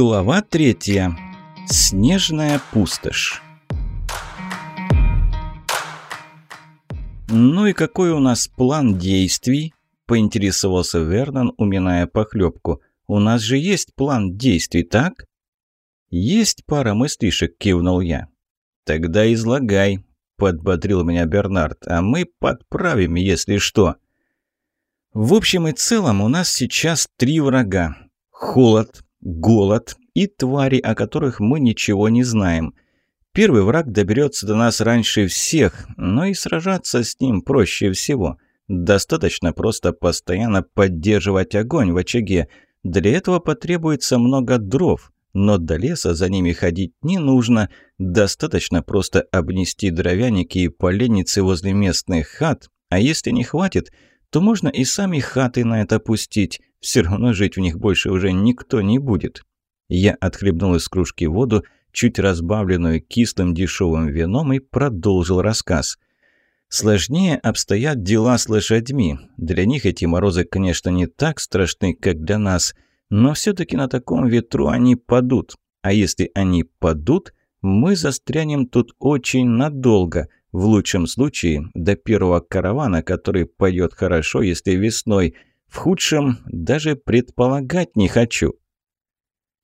Глава третья. Снежная пустошь. «Ну и какой у нас план действий?» – поинтересовался Вернон, уминая похлебку. «У нас же есть план действий, так?» «Есть пара мыслишек», – кивнул я. «Тогда излагай», – подбодрил меня Бернард, – «а мы подправим, если что». В общем и целом у нас сейчас три врага. Холод, голод и твари, о которых мы ничего не знаем. Первый враг доберется до нас раньше всех, но и сражаться с ним проще всего. Достаточно просто постоянно поддерживать огонь в очаге. Для этого потребуется много дров, но до леса за ними ходить не нужно. Достаточно просто обнести дровяники и поленницы возле местных хат, а если не хватит, то можно и сами хаты на это пустить. Все равно жить в них больше уже никто не будет. Я отхлебнул из кружки воду, чуть разбавленную кислым дешевым вином, и продолжил рассказ. Сложнее обстоят дела с лошадьми. Для них эти морозы, конечно, не так страшны, как для нас, но все-таки на таком ветру они падут. А если они падут, мы застрянем тут очень надолго. В лучшем случае до первого каравана, который пойдет хорошо, если весной – в худшем даже предполагать не хочу.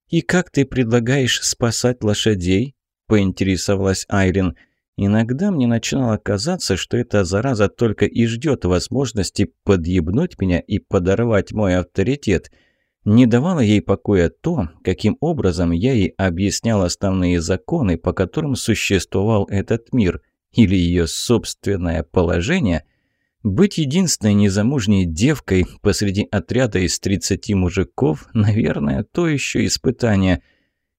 «И как ты предлагаешь спасать лошадей?» – поинтересовалась Айрин. «Иногда мне начинало казаться, что эта зараза только и ждет возможности подъебнуть меня и подорвать мой авторитет. Не давало ей покоя то, каким образом я ей объяснял основные законы, по которым существовал этот мир, или ее собственное положение – быть единственной незамужней девкой посреди отряда из 30 мужиков, наверное, то еще испытание.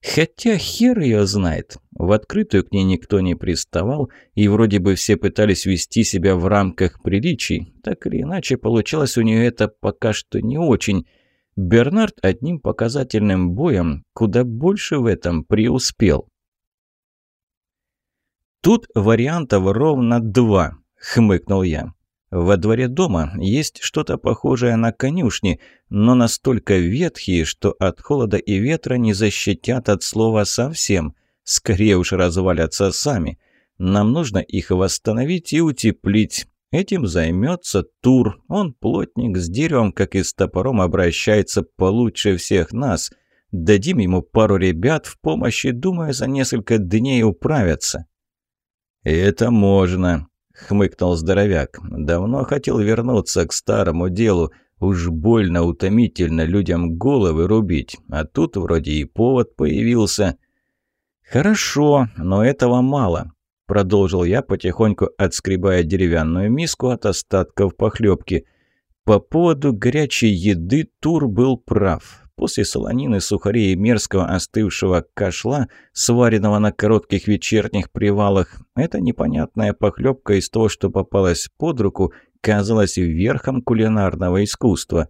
Хотя хер ее знает. В открытую к ней никто не приставал, и вроде бы все пытались вести себя в рамках приличий. Так или иначе, получалось у нее это пока что не очень. Бернард одним показательным боем куда больше в этом преуспел. «Тут вариантов ровно два», — хмыкнул я. Во дворе дома есть что-то похожее на конюшни, но настолько ветхие, что от холода и ветра не защитят от слова совсем. Скорее уж развалятся сами. Нам нужно их восстановить и утеплить. Этим займется Тур. Он плотник с деревом, как и с топором, обращается получше всех нас. Дадим ему пару ребят в помощи, думаю, за несколько дней управятся. «Это можно», — хмыкнул здоровяк. «Давно хотел вернуться к старому делу. Уж больно утомительно людям головы рубить. А тут вроде и повод появился». «Хорошо, но этого мало», — продолжил я, потихоньку отскребая деревянную миску от остатков похлебки. «По поводу горячей еды Тур был прав. После солонины, сухарей и мерзкого остывшего кашла, сваренного на коротких вечерних привалах, эта непонятная похлебка из того, что попалась под руку, казалась верхом кулинарного искусства.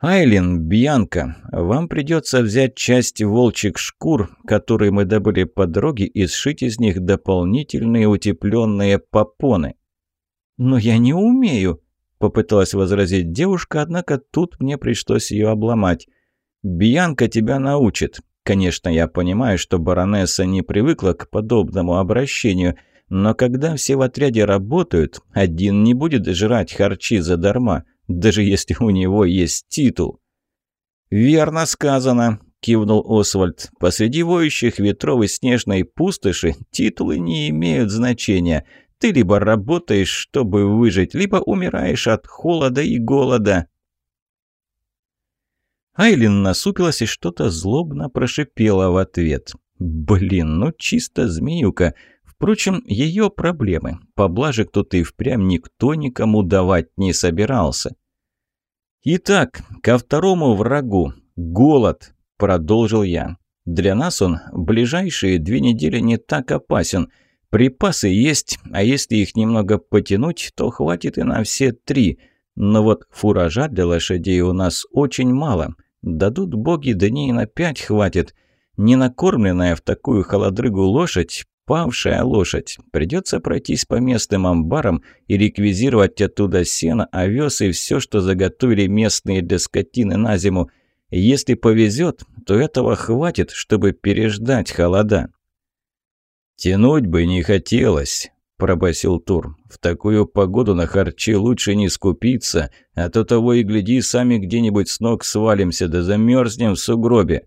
«Айлин, Бьянка, вам придется взять часть волчьих шкур, которые мы добыли по дороге, и сшить из них дополнительные утепленные попоны». «Но я не умею», — попыталась возразить девушка, однако тут мне пришлось ее обломать. «Бьянка тебя научит. Конечно, я понимаю, что баронесса не привыкла к подобному обращению, но когда все в отряде работают, один не будет жрать харчи задарма, даже если у него есть титул». «Верно сказано», — кивнул Освальд. «Посреди воющих ветров и снежной пустоши титулы не имеют значения. Ты либо работаешь, чтобы выжить, либо умираешь от холода и голода». Айлин насупилась и что-то злобно прошипела в ответ. «Блин, ну чисто змеюка. Впрочем, ее проблемы. Поблажек тут и впрямь никто никому давать не собирался». «Итак, ко второму врагу. Голод», — продолжил я. «Для нас он ближайшие две недели не так опасен. Припасы есть, а если их немного потянуть, то хватит и на все три. Но вот фуража для лошадей у нас очень мало. Дадут боги, дней на пять хватит. Ненакормленная в такую холодрыгу лошадь, павшая лошадь. Придется пройтись по местным амбарам и реквизировать оттуда сено, овес и все, что заготовили местные для скотины на зиму. Если повезет, то этого хватит, чтобы переждать холода. «Тянуть бы не хотелось», – пробасил Тур. «В такую погоду на харчи лучше не скупиться, а то того и гляди, сами где-нибудь с ног свалимся, да замерзнем в сугробе».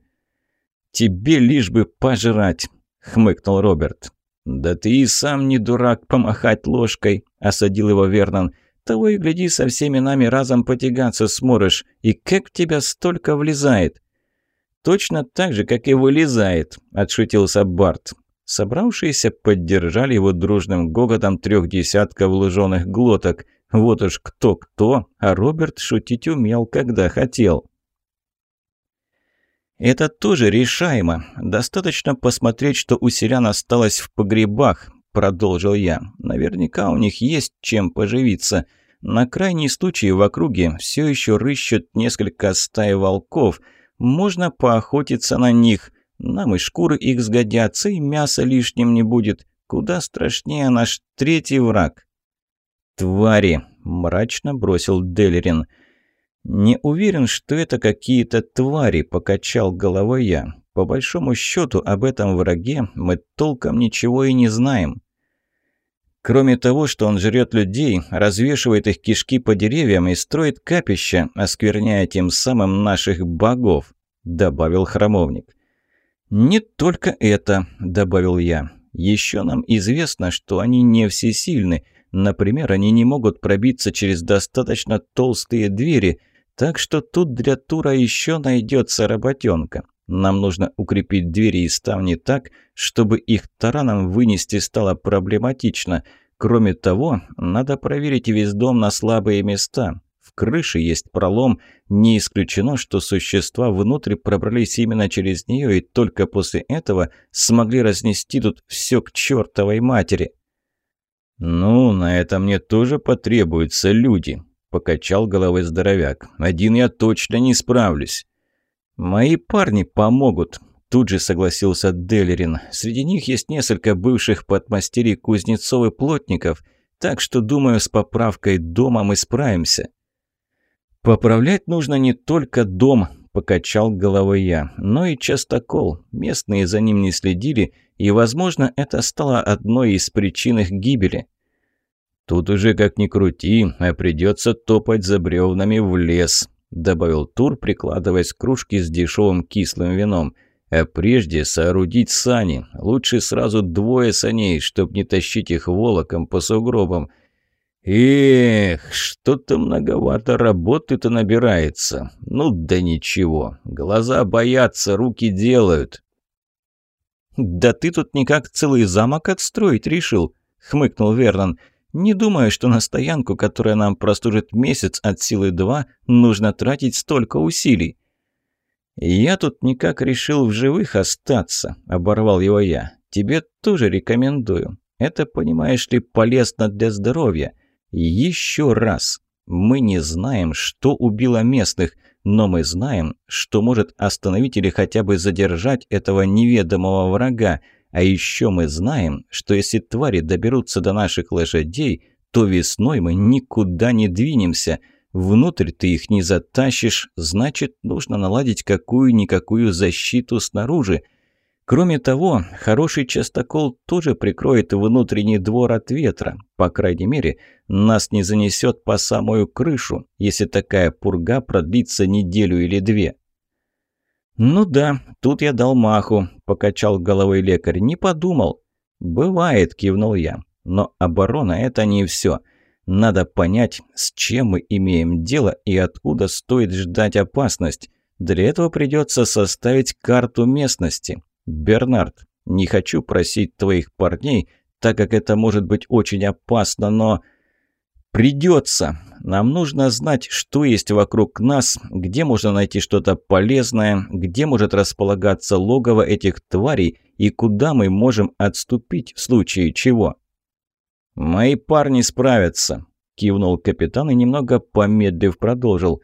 «Тебе лишь бы пожрать», – хмыкнул Роберт. «Да ты и сам не дурак помахать ложкой», – осадил его Вернон. «Того и гляди, со всеми нами разом потягаться сможешь. И как в тебя столько влезает?» «Точно так же, как и вылезает», – отшутился Барт. Собравшиеся поддержали его дружным гоготом трех десятков луженых глоток. Вот уж кто-кто, а Роберт шутить умел, когда хотел. «Это тоже решаемо. Достаточно посмотреть, что у селян осталось в погребах», – продолжил я. «Наверняка у них есть чем поживиться. На крайний случай в округе все еще рыщут несколько стай волков. Можно поохотиться на них. Нам и шкуры их сгодятся, и мяса лишним не будет. Куда страшнее наш третий враг». «Твари!» – мрачно бросил Делерин. «Не уверен, что это какие-то твари», – покачал головой я. «По большому счету об этом враге мы толком ничего и не знаем». Кроме того, что он жрет людей, развешивает их кишки по деревьям и строит капища, оскверняя тем самым наших богов», – добавил храмовник. «Не только это», – добавил я. «Еще нам известно, что они не всесильны. Например, они не могут пробиться через достаточно толстые двери, так что тут для тура еще найдется работенка. Нам нужно укрепить двери и ставни так, чтобы их тараном вынести стало проблематично. Кроме того, надо проверить весь дом на слабые места крыши есть пролом. Не исключено, что существа внутрь пробрались именно через нее и только после этого смогли разнести тут все к чертовой матери. «Ну, на это мне тоже потребуются люди», – покачал головой здоровяк. «Один я точно не справлюсь». «Мои парни помогут», – тут же согласился Делерин. «Среди них есть несколько бывших подмастерий кузнецов и плотников, так что, думаю, с поправкой дома мы справимся». «Поправлять нужно не только дом», – покачал головой я, – «но и частокол. Местные за ним не следили, и, возможно, это стало одной из причин их гибели». «Тут уже как ни крути, а придется топать за бревнами в лес», – добавил Тур, прикладываясь к кружке с дешевым кислым вином. «А прежде соорудить сани. Лучше сразу двое саней, чтоб не тащить их волоком по сугробам. «Эх, что-то многовато работы-то набирается. Ну да ничего, глаза боятся, руки делают». «Да ты тут никак целый замок отстроить решил», — хмыкнул Вернон. «Не думаю, что на стоянку, которая нам прослужит месяц от силы два, нужно тратить столько усилий». «Я тут никак решил в живых остаться», — оборвал его я. «Тебе тоже рекомендую. Это, понимаешь ли, полезно для здоровья». Еще раз. Мы не знаем, что убило местных, но мы знаем, что может остановить или хотя бы задержать этого неведомого врага. А еще мы знаем, что если твари доберутся до наших лошадей, то весной мы никуда не двинемся. Внутрь ты их не затащишь, значит, нужно наладить какую-никакую защиту снаружи – Кроме того, хороший частокол тоже прикроет внутренний двор от ветра. По крайней мере, нас не занесет по самую крышу, если такая пурга продлится неделю или две. «Ну да, тут я дал маху», – покачал головой лекарь. «Не подумал». «Бывает», – кивнул я. «Но оборона – это не все. Надо понять, с чем мы имеем дело и откуда стоит ждать опасность. Для этого придется составить карту местности. «Бернард, не хочу просить твоих парней, так как это может быть очень опасно, но...» «Придется. Нам нужно знать, что есть вокруг нас, где можно найти что-то полезное, где может располагаться логово этих тварей и куда мы можем отступить в случае чего». «Мои парни справятся», – кивнул капитан и немного помедлив продолжил.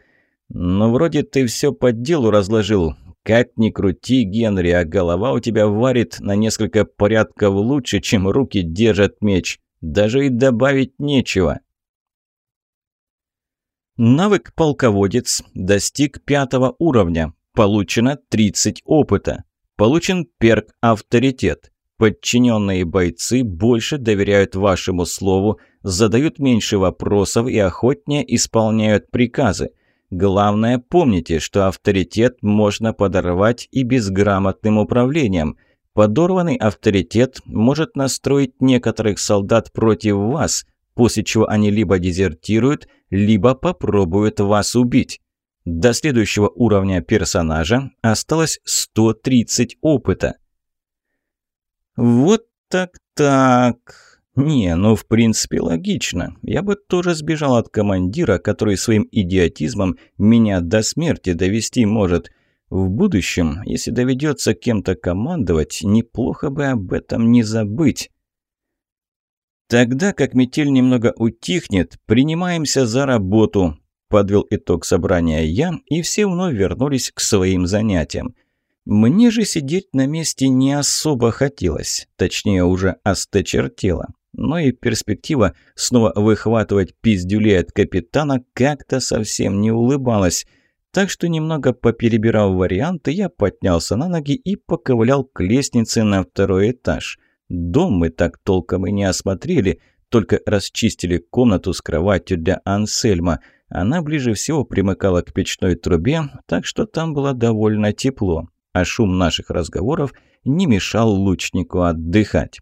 «Но вроде ты все по делу разложил. Как ни крути, Генри, а голова у тебя варит на несколько порядков лучше, чем руки держат меч. Даже и добавить нечего. Навык «Полководец» достиг пятого уровня. Получено 30 опыта. Получен перк «Авторитет». Подчиненные бойцы больше доверяют вашему слову, задают меньше вопросов и охотнее исполняют приказы. Главное, помните, что авторитет можно подорвать и безграмотным управлением. Подорванный авторитет может настроить некоторых солдат против вас, после чего они либо дезертируют, либо попробуют вас убить. До следующего уровня персонажа осталось 130 опыта. Вот так-так. Не, ну в принципе логично. Я бы тоже сбежал от командира, который своим идиотизмом меня до смерти довести может. В будущем, если доведется кем-то командовать, неплохо бы об этом не забыть. Тогда, как метель немного утихнет, принимаемся за работу. Подвел итог собрания я, и все вновь вернулись к своим занятиям. Мне же сидеть на месте не особо хотелось, точнее уже осточертело. Но и перспектива снова выхватывать пиздюлей от капитана как-то совсем не улыбалась. Так что немного поперебирав варианты, я поднялся на ноги и поковылял к лестнице на второй этаж. Дом мы так толком и не осмотрели, только расчистили комнату с кроватью для Ансельма. Она ближе всего примыкала к печной трубе, так что там было довольно тепло а шум наших разговоров не мешал лучнику отдыхать.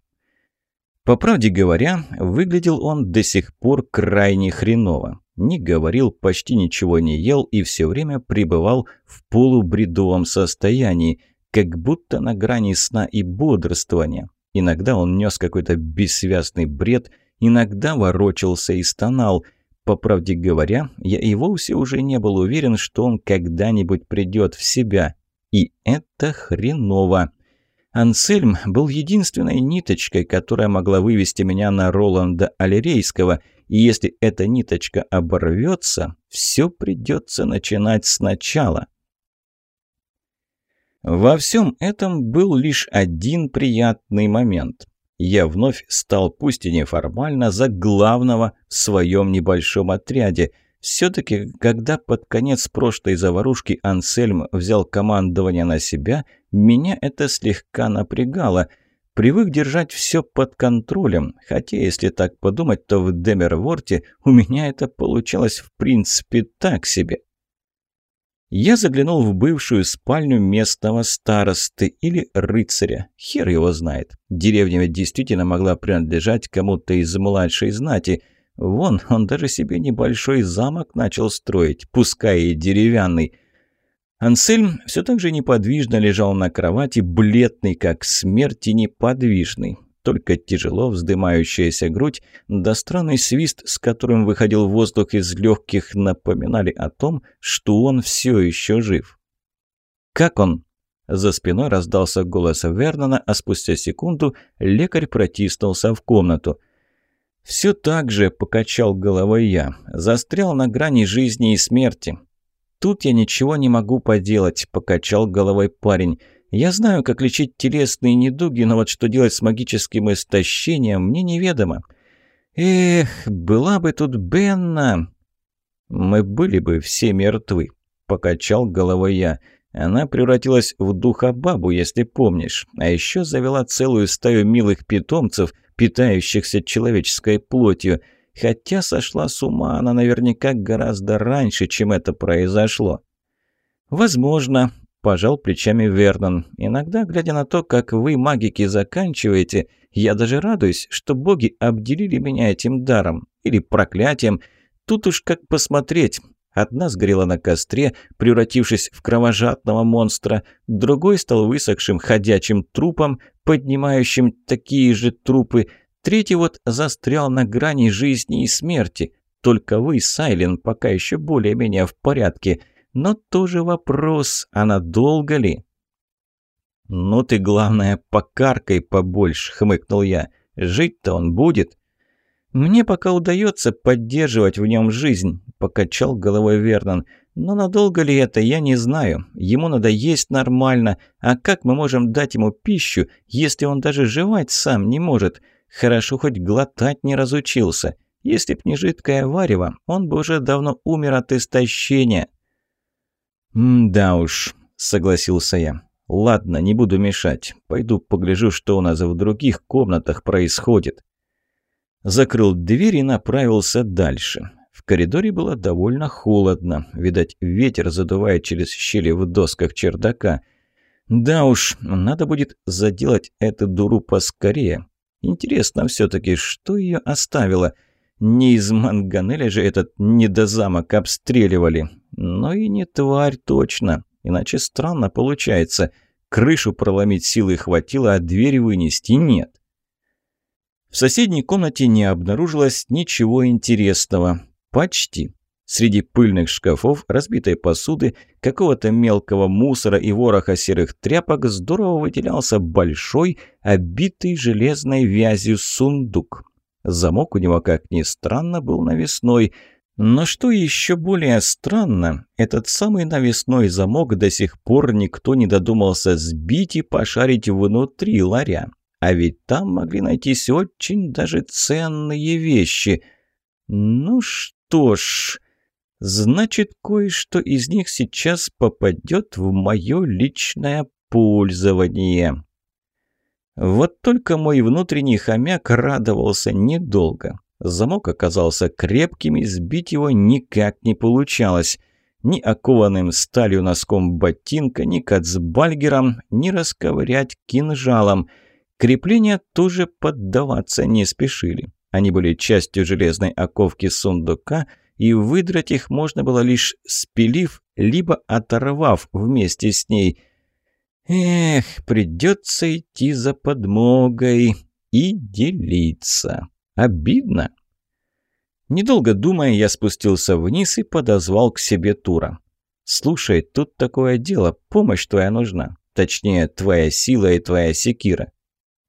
По правде говоря, выглядел он до сих пор крайне хреново. Не говорил, почти ничего не ел и все время пребывал в полубредовом состоянии, как будто на грани сна и бодрствования. Иногда он нес какой-то бессвязный бред, иногда ворочался и стонал. По правде говоря, я и вовсе уже не был уверен, что он когда-нибудь придет в себя. И это хреново. Ансельм был единственной ниточкой, которая могла вывести меня на Роланда Алерейского, и если эта ниточка оборвется, все придется начинать сначала. Во всем этом был лишь один приятный момент. Я вновь стал, пусть и неформально, за главного в своем небольшом отряде – все-таки, когда под конец прошлой заварушки Ансельм взял командование на себя, меня это слегка напрягало. Привык держать все под контролем, хотя, если так подумать, то в Демерворте у меня это получалось в принципе так себе. Я заглянул в бывшую спальню местного старосты или рыцаря. Хер его знает. Деревня ведь действительно могла принадлежать кому-то из младшей знати – Вон, он даже себе небольшой замок начал строить, пускай и деревянный. Ансельм все так же неподвижно лежал на кровати, бледный, как смерть, и неподвижный. Только тяжело вздымающаяся грудь, да странный свист, с которым выходил воздух из легких, напоминали о том, что он все еще жив. «Как он?» За спиной раздался голос Вернона, а спустя секунду лекарь протиснулся в комнату – «Все так же», — покачал головой я, — «застрял на грани жизни и смерти». «Тут я ничего не могу поделать», — покачал головой парень. «Я знаю, как лечить телесные недуги, но вот что делать с магическим истощением, мне неведомо». «Эх, была бы тут Бенна!» «Мы были бы все мертвы», — покачал головой я. Она превратилась в духа бабу, если помнишь, а еще завела целую стаю милых питомцев, питающихся человеческой плотью. Хотя сошла с ума она наверняка гораздо раньше, чем это произошло. «Возможно», – пожал плечами Вернон. «Иногда, глядя на то, как вы, магики, заканчиваете, я даже радуюсь, что боги обделили меня этим даром. Или проклятием. Тут уж как посмотреть. Одна сгорела на костре, превратившись в кровожадного монстра, другой стал высохшим ходячим трупом, поднимающим такие же трупы, третий вот застрял на грани жизни и смерти. Только вы, Сайлен, пока еще более-менее в порядке. Но тоже вопрос, а надолго ли? «Ну ты, главное, покаркай побольше», — хмыкнул я. «Жить-то он будет». «Мне пока удается поддерживать в нем жизнь», – покачал головой Вернон. «Но надолго ли это, я не знаю. Ему надо есть нормально. А как мы можем дать ему пищу, если он даже жевать сам не может? Хорошо, хоть глотать не разучился. Если б не жидкое варево, он бы уже давно умер от истощения». «Да уж», – согласился я. «Ладно, не буду мешать. Пойду погляжу, что у нас в других комнатах происходит». Закрыл дверь и направился дальше. В коридоре было довольно холодно. Видать, ветер задувает через щели в досках чердака. Да уж, надо будет заделать эту дуру поскорее. Интересно все-таки, что ее оставило? Не из манганеля же этот недозамок обстреливали. Но и не тварь точно. Иначе странно получается. Крышу проломить силы хватило, а дверь вынести нет. В соседней комнате не обнаружилось ничего интересного. Почти. Среди пыльных шкафов, разбитой посуды, какого-то мелкого мусора и вороха серых тряпок здорово выделялся большой, обитый железной вязью сундук. Замок у него, как ни странно, был навесной – но что еще более странно, этот самый навесной замок до сих пор никто не додумался сбить и пошарить внутри ларя. А ведь там могли найтись очень даже ценные вещи. Ну что ж, значит, кое-что из них сейчас попадет в мое личное пользование. Вот только мой внутренний хомяк радовался недолго. Замок оказался крепким, и сбить его никак не получалось. Ни окованным сталью носком ботинка, ни кацбальгером, ни расковырять кинжалом. Крепления тоже поддаваться не спешили. Они были частью железной оковки сундука, и выдрать их можно было лишь спилив, либо оторвав вместе с ней. Эх, придется идти за подмогой и делиться. Обидно. Недолго думая, я спустился вниз и подозвал к себе Тура. «Слушай, тут такое дело, помощь твоя нужна. Точнее, твоя сила и твоя секира».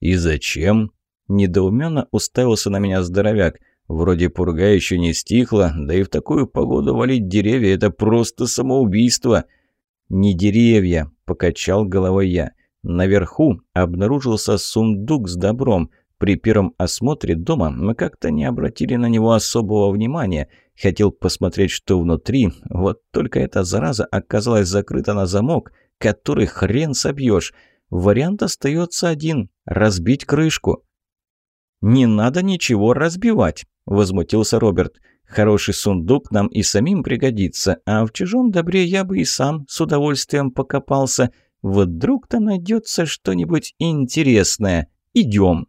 «И зачем?» Недоуменно уставился на меня здоровяк. «Вроде пурга еще не стихла, да и в такую погоду валить деревья – это просто самоубийство». «Не деревья», – покачал головой я. «Наверху обнаружился сундук с добром – при первом осмотре дома мы как-то не обратили на него особого внимания. Хотел посмотреть, что внутри, вот только эта зараза оказалась закрыта на замок, который хрен собьешь. Вариант остается один – разбить крышку. «Не надо ничего разбивать», – возмутился Роберт. «Хороший сундук нам и самим пригодится, а в чужом добре я бы и сам с удовольствием покопался. Вдруг-то найдется что-нибудь интересное. Идем»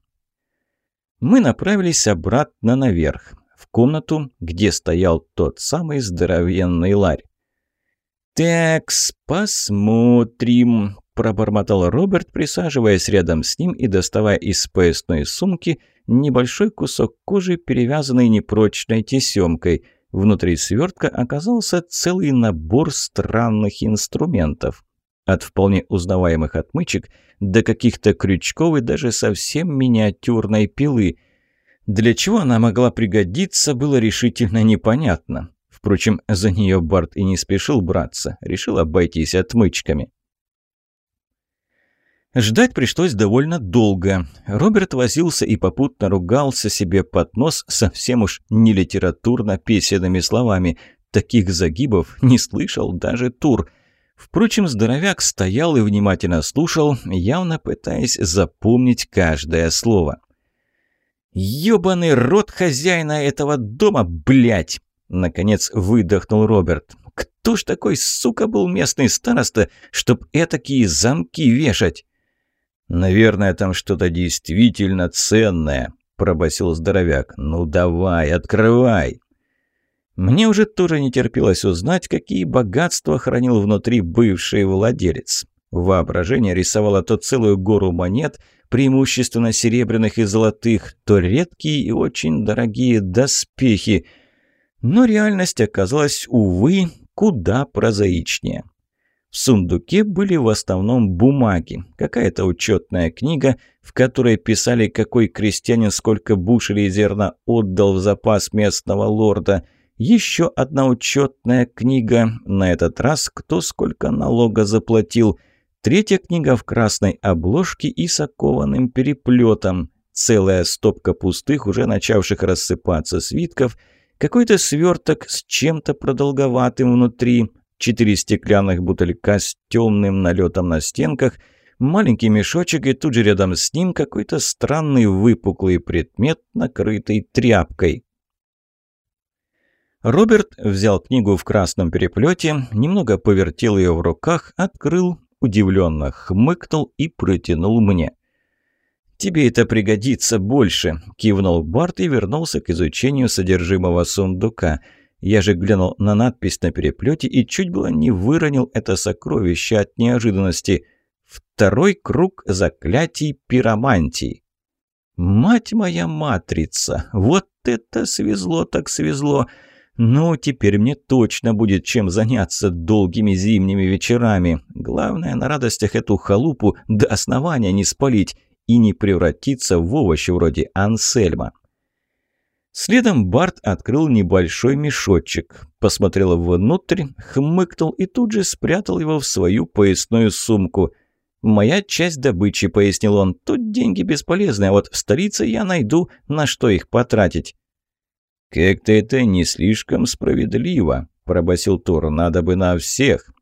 мы направились обратно наверх, в комнату, где стоял тот самый здоровенный ларь. «Такс, посмотрим», – пробормотал Роберт, присаживаясь рядом с ним и доставая из поясной сумки небольшой кусок кожи, перевязанный непрочной тесемкой. Внутри свертка оказался целый набор странных инструментов. От вполне узнаваемых отмычек до каких-то крючков и даже совсем миниатюрной пилы. Для чего она могла пригодиться, было решительно непонятно. Впрочем, за нее Барт и не спешил браться, решил обойтись отмычками. Ждать пришлось довольно долго. Роберт возился и попутно ругался себе под нос совсем уж не литературно-песенными словами. Таких загибов не слышал даже Тур – Впрочем, здоровяк стоял и внимательно слушал, явно пытаясь запомнить каждое слово. «Ёбаный рот хозяина этого дома, блядь!» Наконец выдохнул Роберт. «Кто ж такой, сука, был местный староста, чтоб этакие замки вешать?» «Наверное, там что-то действительно ценное», – пробасил здоровяк. «Ну давай, открывай!» Мне уже тоже не терпелось узнать, какие богатства хранил внутри бывший владелец. Воображение рисовало то целую гору монет, преимущественно серебряных и золотых, то редкие и очень дорогие доспехи. Но реальность оказалась, увы, куда прозаичнее. В сундуке были в основном бумаги, какая-то учетная книга, в которой писали, какой крестьянин сколько бушелей зерна отдал в запас местного лорда – еще одна учетная книга, на этот раз кто сколько налога заплатил. Третья книга в красной обложке и с окованным переплетом. Целая стопка пустых, уже начавших рассыпаться свитков. Какой-то сверток с чем-то продолговатым внутри. Четыре стеклянных бутылька с темным налетом на стенках, маленький мешочек и тут же рядом с ним какой-то странный выпуклый предмет, накрытый тряпкой. Роберт взял книгу в красном переплете, немного повертел ее в руках, открыл, удивленно хмыкнул и протянул мне. «Тебе это пригодится больше», – кивнул Барт и вернулся к изучению содержимого сундука. Я же глянул на надпись на переплете и чуть было не выронил это сокровище от неожиданности. «Второй круг заклятий пиромантии». «Мать моя матрица! Вот это свезло так свезло!» Ну, теперь мне точно будет чем заняться долгими зимними вечерами. Главное, на радостях эту халупу до основания не спалить и не превратиться в овощи вроде Ансельма. Следом Барт открыл небольшой мешочек, посмотрел внутрь, хмыкнул и тут же спрятал его в свою поясную сумку. «Моя часть добычи», — пояснил он, — «тут деньги бесполезны, а вот в столице я найду, на что их потратить». «Как-то это не слишком справедливо», – пробасил Тор. «Надо бы на всех».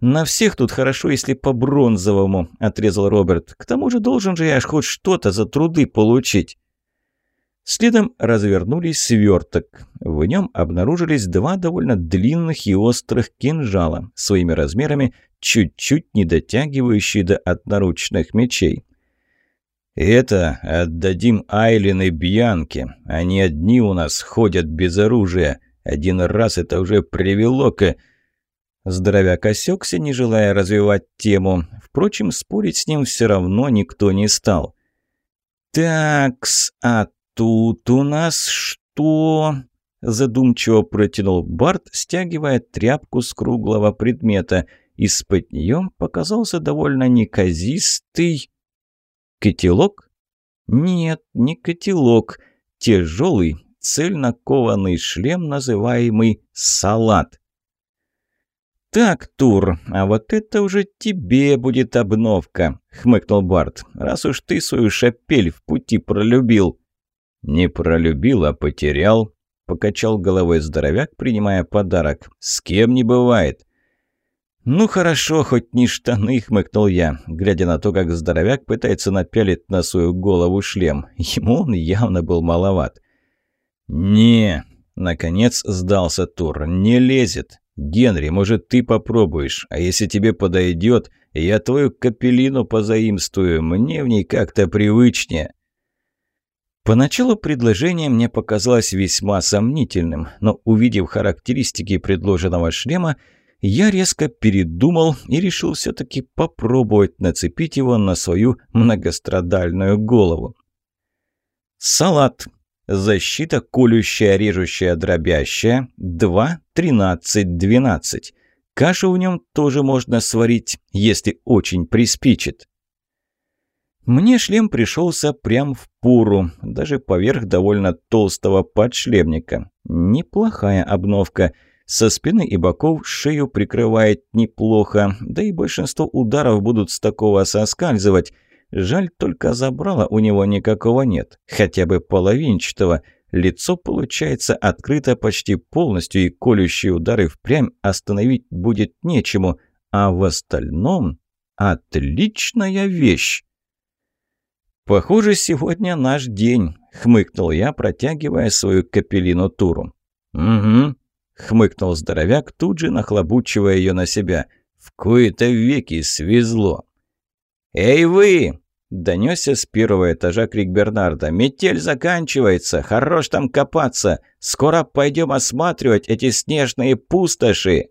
«На всех тут хорошо, если по-бронзовому», – отрезал Роберт. «К тому же должен же я хоть что-то за труды получить». Следом развернулись сверток. В нем обнаружились два довольно длинных и острых кинжала, своими размерами чуть-чуть не дотягивающие до одноручных мечей. «Это отдадим Айлен и Бьянке. Они одни у нас ходят без оружия. Один раз это уже привело к...» Здоровяк осекся, не желая развивать тему. Впрочем, спорить с ним все равно никто не стал. «Такс, а тут у нас что?» Задумчиво протянул Барт, стягивая тряпку с круглого предмета. Из-под нее показался довольно неказистый... Котелок? Нет, не котелок. Тяжелый, цельнокованный шлем, называемый салат. «Так, Тур, а вот это уже тебе будет обновка», — хмыкнул Барт. «Раз уж ты свою шапель в пути пролюбил». «Не пролюбил, а потерял», — покачал головой здоровяк, принимая подарок. «С кем не бывает. «Ну хорошо, хоть не штаны», — хмыкнул я, глядя на то, как здоровяк пытается напялить на свою голову шлем. Ему он явно был маловат. «Не», — наконец сдался Тур, — «не лезет. Генри, может, ты попробуешь, а если тебе подойдет, я твою капеллину позаимствую, мне в ней как-то привычнее». Поначалу предложение мне показалось весьма сомнительным, но увидев характеристики предложенного шлема, я резко передумал и решил все-таки попробовать нацепить его на свою многострадальную голову. Салат. Защита колющая, режущая, дробящая. 2, 13, 12. Кашу в нем тоже можно сварить, если очень приспичит. Мне шлем пришелся прям в пуру, даже поверх довольно толстого подшлемника. Неплохая обновка – со спины и боков шею прикрывает неплохо, да и большинство ударов будут с такого соскальзывать. Жаль, только забрала у него никакого нет, хотя бы половинчатого. Лицо, получается, открыто почти полностью, и колющие удары впрямь остановить будет нечему. А в остальном отличная вещь. «Похоже, сегодня наш день», — хмыкнул я, протягивая свою капеллину туру. «Угу», Хмыкнул здоровяк, тут же нахлобучивая ее на себя. В кои-то веки свезло. «Эй вы!» – донесся с первого этажа крик Бернарда. «Метель заканчивается! Хорош там копаться! Скоро пойдем осматривать эти снежные пустоши!»